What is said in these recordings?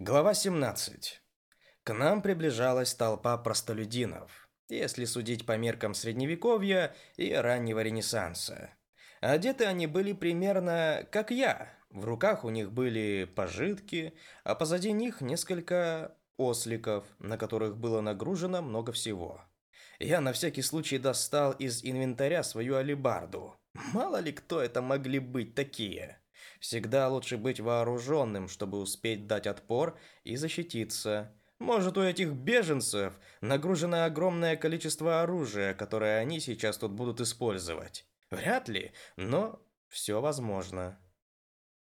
Глава 17. К нам приближалась толпа простолюдинов, если судить по меркам средневековья и раннего ренессанса. Одеты они были примерно как я. В руках у них были пожитки, а позади них несколько осликов, на которых было нагружено много всего. Я на всякий случай достал из инвентаря свою алебарду. Мало ли кто это могли быть такие. Всегда лучше быть вооруженным, чтобы успеть дать отпор и защититься. Может, у этих беженцев нагружено огромное количество оружия, которое они сейчас тут будут использовать. Вряд ли, но все возможно.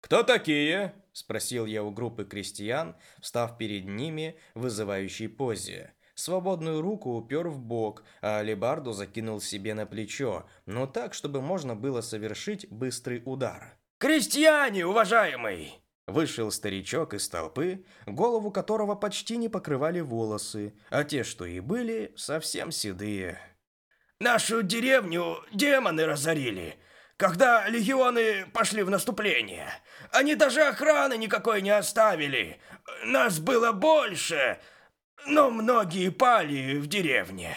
«Кто такие?» – спросил я у группы крестьян, встав перед ними в вызывающей позе. Свободную руку упер в бок, а алебарду закинул себе на плечо, но так, чтобы можно было совершить быстрый удар. «Крестьяне, уважаемый!» Вышел старичок из толпы, голову которого почти не покрывали волосы, а те, что и были, совсем седые. «Нашу деревню демоны разорили, когда легионы пошли в наступление. Они даже охраны никакой не оставили. Нас было больше, но многие пали в деревне».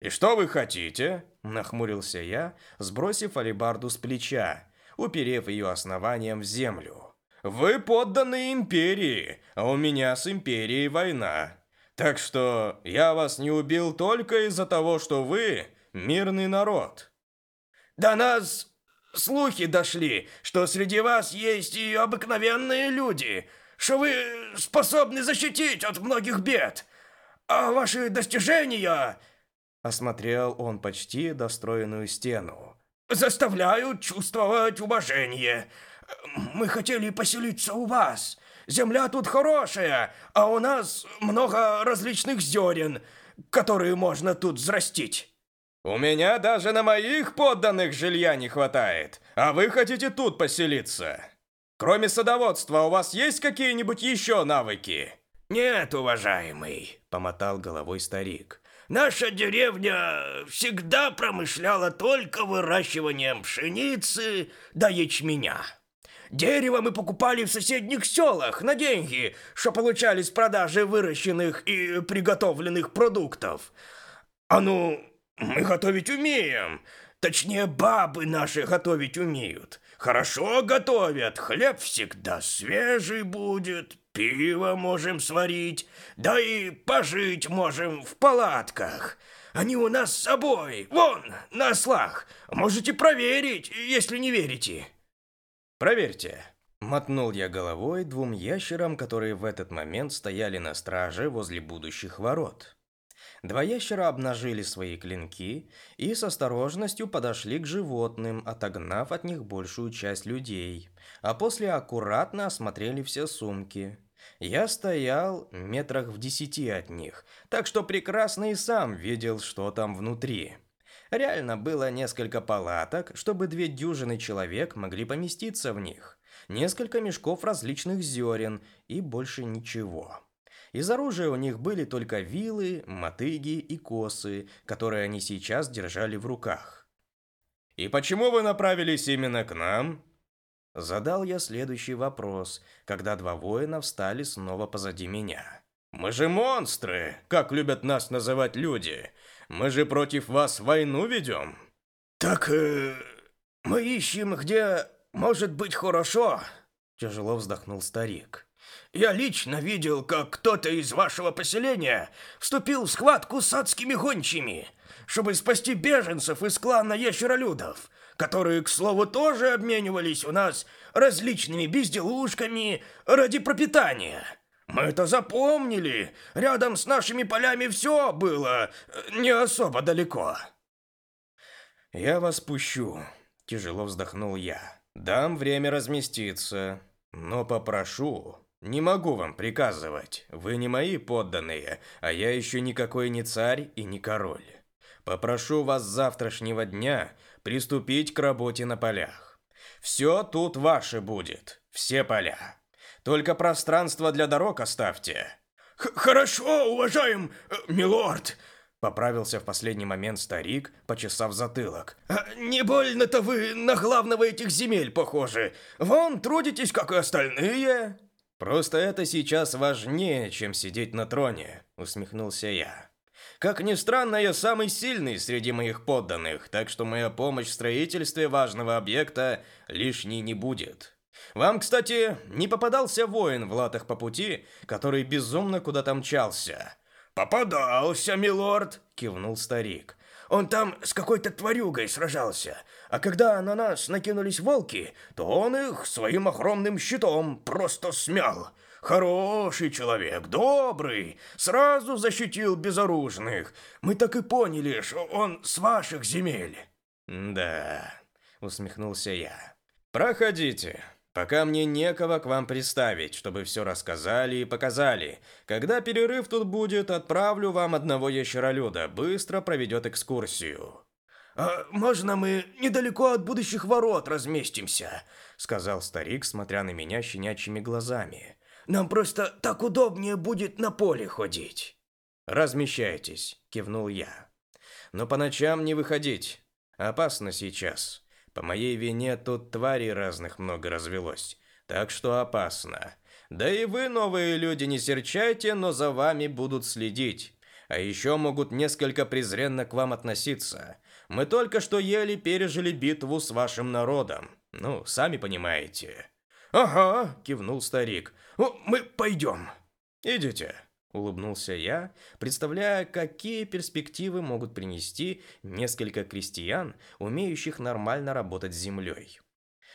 «И что вы хотите?» – нахмурился я, сбросив алебарду с плеча уперев ее основанием в землю. «Вы подданы империи, а у меня с империей война. Так что я вас не убил только из-за того, что вы мирный народ». «До нас слухи дошли, что среди вас есть и обыкновенные люди, что вы способны защитить от многих бед, а ваши достижения...» Осмотрел он почти достроенную стену заставляют чувствовать уважение. Мы хотели поселиться у вас. Земля тут хорошая, а у нас много различных зерен, которые можно тут взрастить. У меня даже на моих подданных жилья не хватает, а вы хотите тут поселиться. Кроме садоводства, у вас есть какие-нибудь еще навыки? Нет, уважаемый, помотал головой старик. Наша деревня всегда промышляла только выращиванием пшеницы да ячменя. Дерево мы покупали в соседних селах на деньги, что получали с продажи выращенных и приготовленных продуктов. А ну, мы готовить умеем. Точнее, бабы наши готовить умеют. Хорошо готовят, хлеб всегда свежий будет, Пиво можем сварить, да и пожить можем в палатках. Они у нас с собой, вон, на ослах. Можете проверить, если не верите». «Проверьте», — мотнул я головой двум ящерам, которые в этот момент стояли на страже возле будущих ворот. Два ящера обнажили свои клинки и с осторожностью подошли к животным, отогнав от них большую часть людей, а после аккуратно осмотрели все сумки. Я стоял метрах в десяти от них, так что прекрасно и сам видел, что там внутри. Реально было несколько палаток, чтобы две дюжины человек могли поместиться в них. Несколько мешков различных зерен и больше ничего. Из оружия у них были только вилы, мотыги и косы, которые они сейчас держали в руках. «И почему вы направились именно к нам?» Задал я следующий вопрос, когда два воина встали снова позади меня. «Мы же монстры, как любят нас называть люди. Мы же против вас войну ведем». «Так э, мы ищем, где может быть хорошо», – тяжело вздохнул старик. «Я лично видел, как кто-то из вашего поселения вступил в схватку с адскими гончими, чтобы спасти беженцев из клана ящеролюдов которые, к слову, тоже обменивались у нас различными безделушками ради пропитания. Мы это запомнили. Рядом с нашими полями все было э, не особо далеко. Я вас пущу, тяжело вздохнул я. Дам время разместиться, но попрошу, не могу вам приказывать. Вы не мои подданные, а я еще никакой не царь и не король. Попрошу вас с завтрашнего дня приступить к работе на полях. Все тут ваше будет, все поля. Только пространство для дорог оставьте. Х Хорошо, уважаем, э, милорд, Поправился в последний момент старик, почесав затылок. А, «Не больно-то вы на главного этих земель похожи. Вон трудитесь, как и остальные». Просто это сейчас важнее, чем сидеть на троне, усмехнулся я. Как ни странно, я самый сильный среди моих подданных, так что моя помощь в строительстве важного объекта лишней не будет. Вам, кстати, не попадался воин в латах по пути, который безумно куда-то мчался? Попадался, милорд, кивнул старик. Он там с какой-то тварюгой сражался, а когда на нас накинулись волки, то он их своим огромным щитом просто смял. Хороший человек, добрый, сразу защитил безоружных. Мы так и поняли, что он с ваших земель. Да, усмехнулся я. Проходите. Пока мне некого к вам представить, чтобы все рассказали и показали. Когда перерыв тут будет, отправлю вам одного ящеролюда, быстро проведет экскурсию. «А можно мы недалеко от будущих ворот разместимся?» — сказал старик, смотря на меня щенячьими глазами. Нам просто так удобнее будет на поле ходить. Размещайтесь, кивнул я. Но по ночам не выходить. Опасно сейчас. По моей вине тут тварей разных много развелось. Так что опасно. Да и вы, новые люди, не серчайте, но за вами будут следить. А еще могут несколько презренно к вам относиться. Мы только что еле пережили битву с вашим народом. Ну, сами понимаете. «Ага», – кивнул старик. «Мы пойдем». «Идите», – улыбнулся я, представляя, какие перспективы могут принести несколько крестьян, умеющих нормально работать с землей.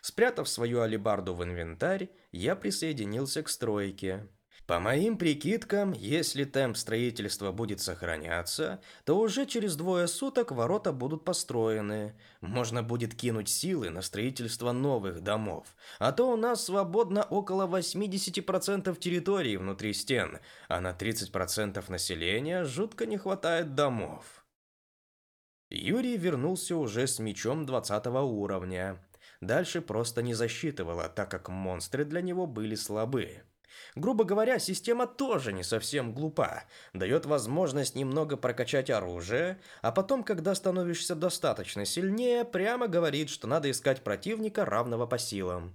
Спрятав свою алебарду в инвентарь, я присоединился к стройке. По моим прикидкам, если темп строительства будет сохраняться, то уже через двое суток ворота будут построены. Можно будет кинуть силы на строительство новых домов. А то у нас свободно около 80% территории внутри стен, а на 30% населения жутко не хватает домов. Юрий вернулся уже с мечом 20 уровня. Дальше просто не засчитывало, так как монстры для него были слабые. Грубо говоря, система тоже не совсем глупа. Дает возможность немного прокачать оружие, а потом, когда становишься достаточно сильнее, прямо говорит, что надо искать противника, равного по силам.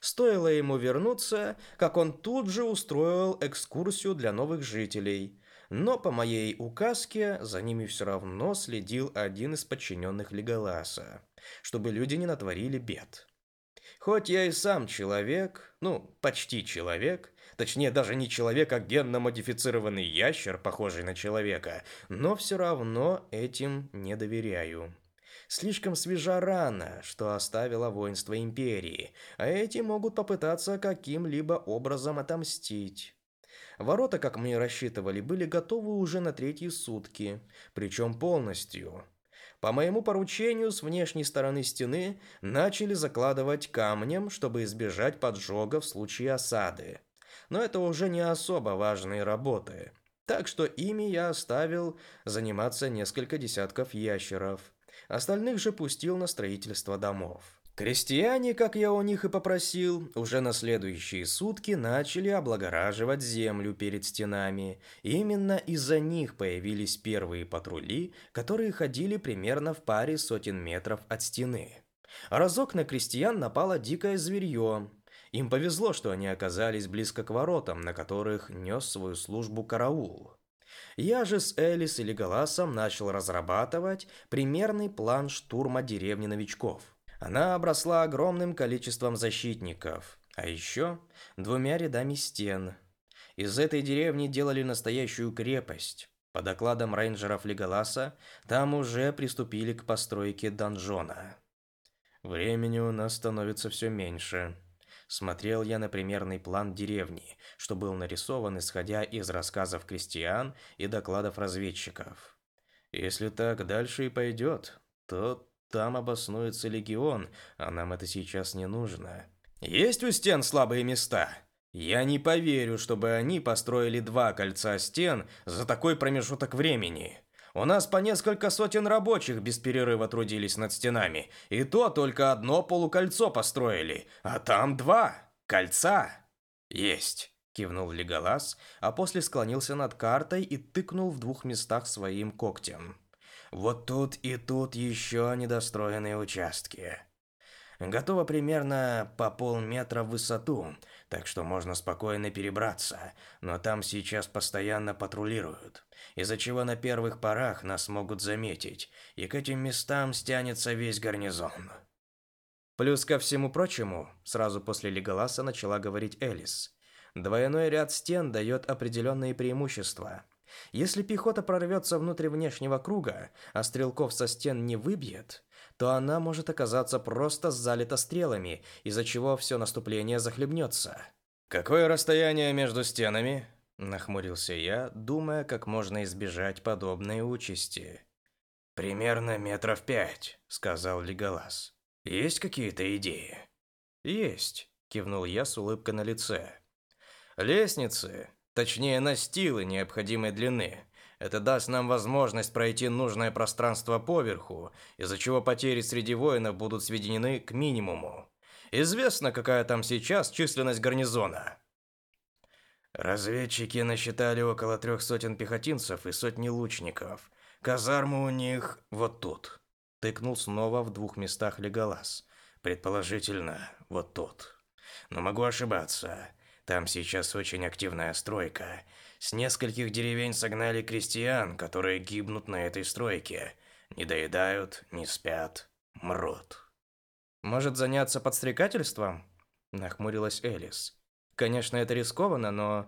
Стоило ему вернуться, как он тут же устроил экскурсию для новых жителей. Но по моей указке за ними все равно следил один из подчиненных Леголаса, чтобы люди не натворили бед. Хоть я и сам человек, ну, почти человек, Точнее, даже не человек, а генно-модифицированный ящер, похожий на человека. Но все равно этим не доверяю. Слишком свежа рана, что оставила воинство Империи, а эти могут попытаться каким-либо образом отомстить. Ворота, как мы и рассчитывали, были готовы уже на третьи сутки, причем полностью. По моему поручению с внешней стороны стены начали закладывать камнем, чтобы избежать поджога в случае осады но это уже не особо важные работы. Так что ими я оставил заниматься несколько десятков ящеров. Остальных же пустил на строительство домов. Крестьяне, как я у них и попросил, уже на следующие сутки начали облагораживать землю перед стенами. именно из-за них появились первые патрули, которые ходили примерно в паре сотен метров от стены. Разок на крестьян напало дикое зверье, им повезло, что они оказались близко к воротам, на которых нес свою службу караул. Я же с Элис и Леголасом начал разрабатывать примерный план штурма деревни новичков. Она обросла огромным количеством защитников, а еще двумя рядами стен. Из этой деревни делали настоящую крепость. По докладам рейнджеров Леголаса, там уже приступили к постройке донжона. Времени у нас становится все меньше. Смотрел я на примерный план деревни, что был нарисован исходя из рассказов крестьян и докладов разведчиков. Если так дальше и пойдет, то там обоснуется легион, а нам это сейчас не нужно. Есть у стен слабые места? Я не поверю, чтобы они построили два кольца стен за такой промежуток времени. У нас по несколько сотен рабочих без перерыва трудились над стенами, и то только одно полукольцо построили, а там два кольца. Есть, кивнул Леголас, а после склонился над картой и тыкнул в двух местах своим когтем. Вот тут и тут еще недостроенные участки. Готово примерно по полметра в высоту, так что можно спокойно перебраться, но там сейчас постоянно патрулируют, из-за чего на первых порах нас могут заметить, и к этим местам стянется весь гарнизон. Плюс ко всему прочему, сразу после Леголаса начала говорить Элис. Двойной ряд стен дает определенные преимущества. Если пехота прорвется внутрь внешнего круга, а стрелков со стен не выбьет, то она может оказаться просто залита стрелами, из-за чего все наступление захлебнется. «Какое расстояние между стенами?» – нахмурился я, думая, как можно избежать подобной участи. «Примерно метров пять», – сказал Леголас. «Есть какие-то идеи?» «Есть», – кивнул я с улыбкой на лице. «Лестницы, точнее настилы необходимой длины, это даст нам возможность пройти нужное пространство поверху, из-за чего потери среди воинов будут сведены к минимуму. Известно, какая там сейчас численность гарнизона. Разведчики насчитали около трех сотен пехотинцев и сотни лучников. Казармы у них вот тут. Тыкнул снова в двух местах Леголас. Предположительно, вот тут. Но могу ошибаться. Там сейчас очень активная стройка, с нескольких деревень согнали крестьян, которые гибнут на этой стройке. Не доедают, не спят, мрут. «Может заняться подстрекательством?» – нахмурилась Элис. «Конечно, это рискованно, но...»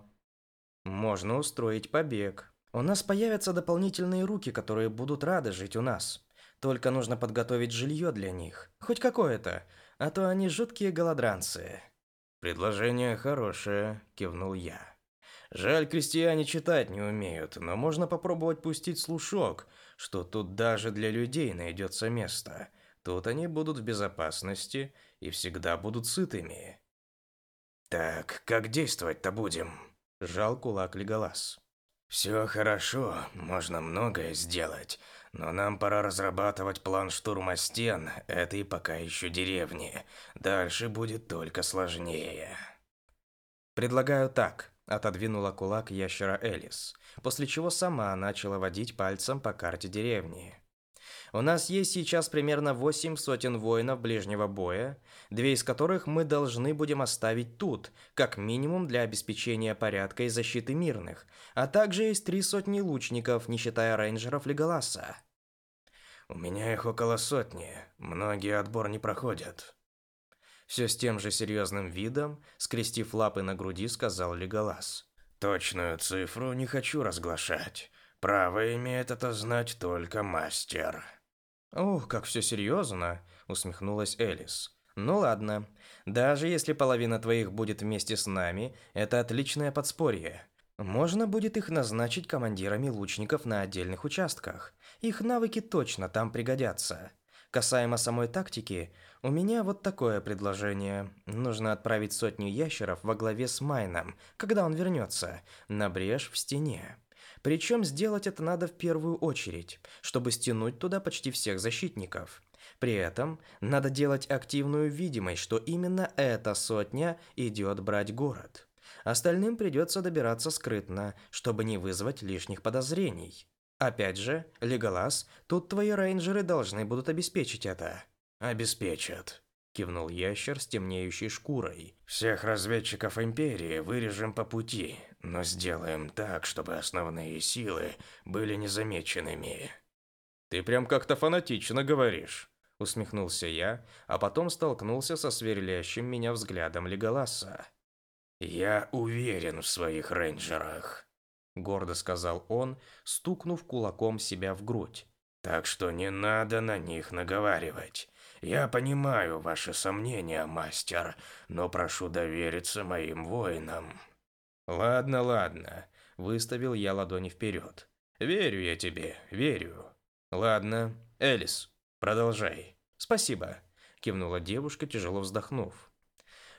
«Можно устроить побег. У нас появятся дополнительные руки, которые будут рады жить у нас. Только нужно подготовить жилье для них. Хоть какое-то, а то они жуткие голодранцы». «Предложение хорошее», – кивнул я. Жаль, крестьяне читать не умеют, но можно попробовать пустить слушок, что тут даже для людей найдется место. Тут они будут в безопасности и всегда будут сытыми. Так, как действовать-то будем? Жал кулак Леголас. Все хорошо, можно многое сделать, но нам пора разрабатывать план штурма стен этой пока еще деревни. Дальше будет только сложнее. Предлагаю так. Отодвинула кулак ящера Элис, после чего сама начала водить пальцем по карте деревни. У нас есть сейчас примерно восемь сотен воинов ближнего боя, две из которых мы должны будем оставить тут, как минимум для обеспечения порядка и защиты мирных, а также есть три сотни лучников, не считая рейнджеров Леголаса. У меня их около сотни, многие отбор не проходят. Все с тем же серьезным видом, скрестив лапы на груди, сказал Леголас. «Точную цифру не хочу разглашать. Право имеет это знать только мастер». «Ох, как все серьезно!» – усмехнулась Элис. «Ну ладно. Даже если половина твоих будет вместе с нами, это отличное подспорье. Можно будет их назначить командирами лучников на отдельных участках. Их навыки точно там пригодятся. Касаемо самой тактики, у меня вот такое предложение. Нужно отправить сотню ящеров во главе с Майном, когда он вернется, на брешь в стене. Причем сделать это надо в первую очередь, чтобы стянуть туда почти всех защитников. При этом надо делать активную видимость, что именно эта сотня идет брать город. Остальным придется добираться скрытно, чтобы не вызвать лишних подозрений. Опять же, Леголас, тут твои рейнджеры должны будут обеспечить это. Обеспечат, кивнул ящер с темнеющей шкурой. Всех разведчиков империи вырежем по пути, но сделаем так, чтобы основные силы были незамеченными. Ты прям как-то фанатично говоришь, усмехнулся я, а потом столкнулся со сверлящим меня взглядом Леголаса. Я уверен в своих рейнджерах гордо сказал он, стукнув кулаком себя в грудь. Так что не надо на них наговаривать. Я понимаю ваши сомнения, мастер, но прошу довериться моим воинам. Ладно, ладно, выставил я ладони вперед. Верю я тебе, верю. Ладно, Элис, продолжай. Спасибо, кивнула девушка, тяжело вздохнув.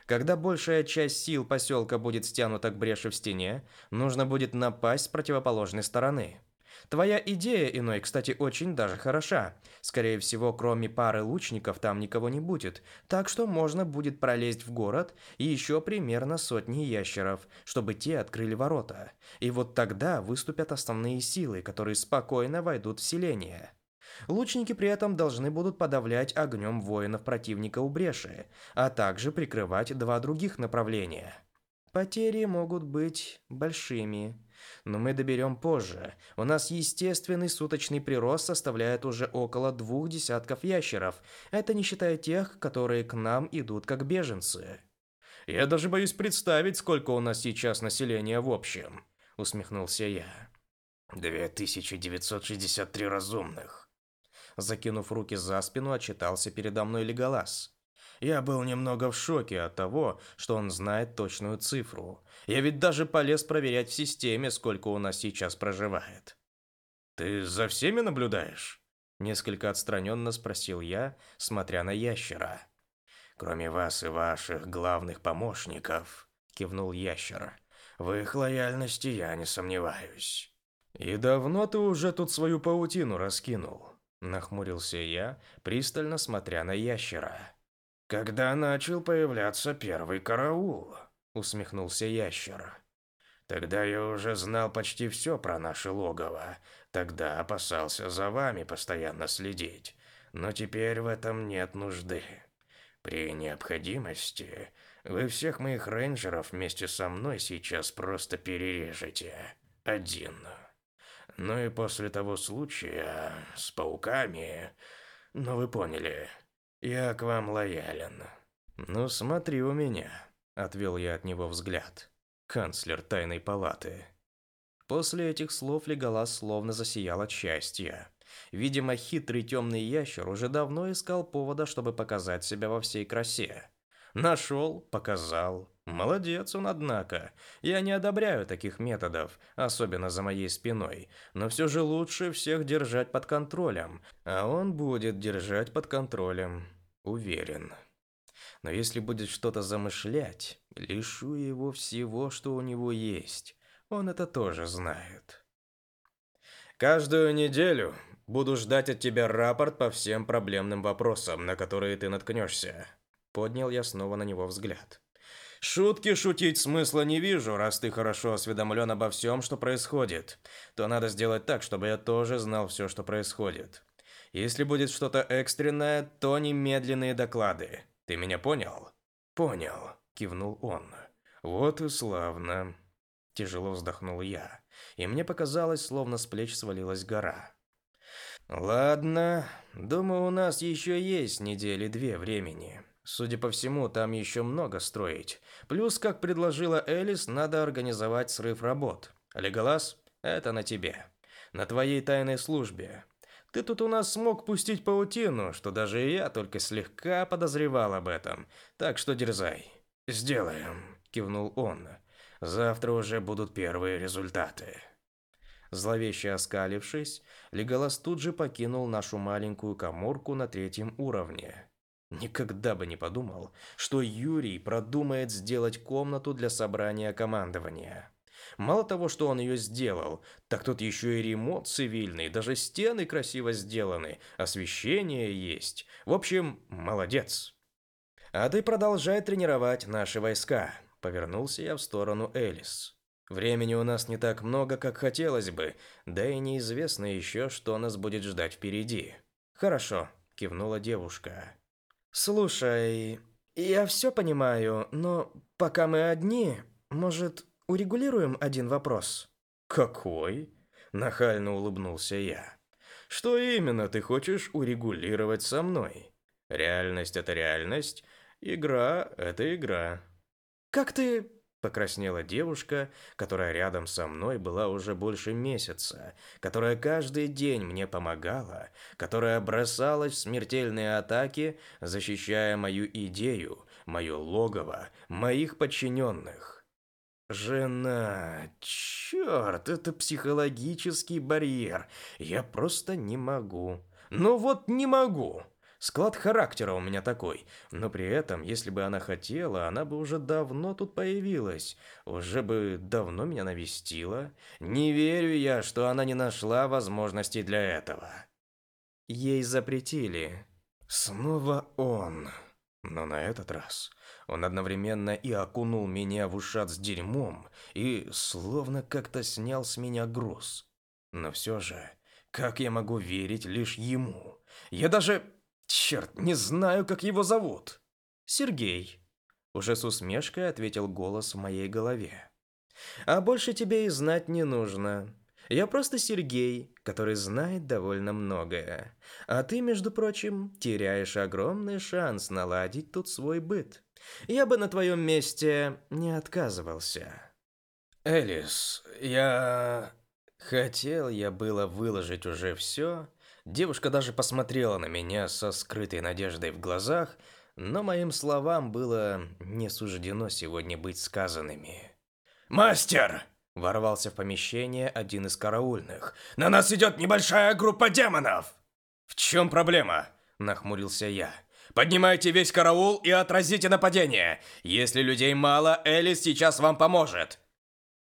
Когда большая часть сил поселка будет стянута к бреши в стене, нужно будет напасть с противоположной стороны. Твоя идея, иной, кстати, очень даже хороша. Скорее всего, кроме пары лучников там никого не будет, так что можно будет пролезть в город и еще примерно сотни ящеров, чтобы те открыли ворота. И вот тогда выступят основные силы, которые спокойно войдут в селение. Лучники при этом должны будут подавлять огнем воинов противника у бреши, а также прикрывать два других направления. Потери могут быть большими, но мы доберем позже. У нас естественный суточный прирост составляет уже около двух десятков ящеров. Это не считая тех, которые к нам идут как беженцы. Я даже боюсь представить, сколько у нас сейчас населения в общем, усмехнулся я. 2963 разумных. Закинув руки за спину, отчитался передо мной Леголас. Я был немного в шоке от того, что он знает точную цифру. Я ведь даже полез проверять в системе, сколько у нас сейчас проживает. «Ты за всеми наблюдаешь?» Несколько отстраненно спросил я, смотря на ящера. «Кроме вас и ваших главных помощников», — кивнул ящер. «В их лояльности я не сомневаюсь». «И давно ты уже тут свою паутину раскинул?» Нахмурился я, пристально смотря на ящера. «Когда начал появляться первый караул», — усмехнулся ящер. «Тогда я уже знал почти все про наше логово. Тогда опасался за вами постоянно следить. Но теперь в этом нет нужды. При необходимости вы всех моих рейнджеров вместе со мной сейчас просто перережете. Один. Ну и после того случая с пауками... Ну вы поняли, я к вам лоялен. Ну смотри у меня, отвел я от него взгляд. Канцлер тайной палаты. После этих слов Леголас словно засиял от счастья. Видимо, хитрый темный ящер уже давно искал повода, чтобы показать себя во всей красе. Нашел, показал. Молодец он, однако. Я не одобряю таких методов, особенно за моей спиной, но все же лучше всех держать под контролем, а он будет держать под контролем, уверен. Но если будет что-то замышлять, лишу его всего, что у него есть. Он это тоже знает. Каждую неделю буду ждать от тебя рапорт по всем проблемным вопросам, на которые ты наткнешься. Поднял я снова на него взгляд. Шутки шутить смысла не вижу, раз ты хорошо осведомлен обо всем, что происходит. То надо сделать так, чтобы я тоже знал все, что происходит. Если будет что-то экстренное, то немедленные доклады. Ты меня понял? Понял, кивнул он. Вот и славно. Тяжело вздохнул я, и мне показалось, словно с плеч свалилась гора. Ладно, думаю, у нас еще есть недели две времени. Судя по всему, там еще много строить. Плюс, как предложила Элис, надо организовать срыв работ. Леголас, это на тебе. На твоей тайной службе. Ты тут у нас смог пустить паутину, что даже я только слегка подозревал об этом. Так что дерзай. Сделаем, кивнул он. Завтра уже будут первые результаты. Зловеще оскалившись, Леголас тут же покинул нашу маленькую каморку на третьем уровне. Никогда бы не подумал, что Юрий продумает сделать комнату для собрания командования. Мало того, что он ее сделал, так тут еще и ремонт цивильный, даже стены красиво сделаны, освещение есть. В общем, молодец. А ты продолжай тренировать наши войска. Повернулся я в сторону Элис. Времени у нас не так много, как хотелось бы, да и неизвестно еще, что нас будет ждать впереди. Хорошо, кивнула девушка. «Слушай, я все понимаю, но пока мы одни, может, урегулируем один вопрос?» «Какой?» – нахально улыбнулся я. «Что именно ты хочешь урегулировать со мной? Реальность – это реальность, игра – это игра». «Как ты Покраснела девушка, которая рядом со мной была уже больше месяца, которая каждый день мне помогала, которая бросалась в смертельные атаки, защищая мою идею, мое логово, моих подчиненных. Жена, черт, это психологический барьер. Я просто не могу. Ну вот не могу. Склад характера у меня такой. Но при этом, если бы она хотела, она бы уже давно тут появилась. Уже бы давно меня навестила. Не верю я, что она не нашла возможностей для этого. Ей запретили. Снова он. Но на этот раз он одновременно и окунул меня в ушат с дерьмом, и словно как-то снял с меня груз. Но все же как я могу верить лишь ему? Я даже, черт, не знаю, как его зовут. Сергей. Уже с усмешкой ответил голос в моей голове. А больше тебе и знать не нужно. Я просто Сергей, который знает довольно многое. А ты, между прочим, теряешь огромный шанс наладить тут свой быт. Я бы на твоем месте не отказывался. Элис, я... Хотел я было выложить уже все. Девушка даже посмотрела на меня со скрытой надеждой в глазах, но моим словам было не суждено сегодня быть сказанными. «Мастер!» – ворвался в помещение один из караульных. «На нас идет небольшая группа демонов!» «В чем проблема?» – нахмурился я. «Поднимайте весь караул и отразите нападение. Если людей мало, Элис сейчас вам поможет».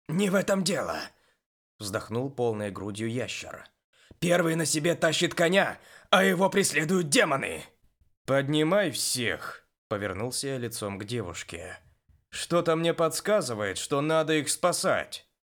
«Не в этом дело», – вздохнул полной грудью ящер. «Первый на себе тащит коня, а его преследуют демоны!» «Поднимай всех!» – повернулся я лицом к девушке. Что-то мне подсказывает, что надо их спасать.